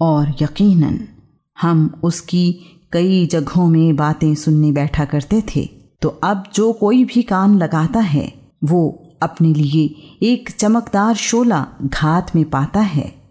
और यकीनन, हम उसकी कई जगहों में बातें सुनने बैठा करते थे। तो अब जो कोई भी कान लगाता है, वो अपने लिए एक चमकदार शोला घात में पाता है।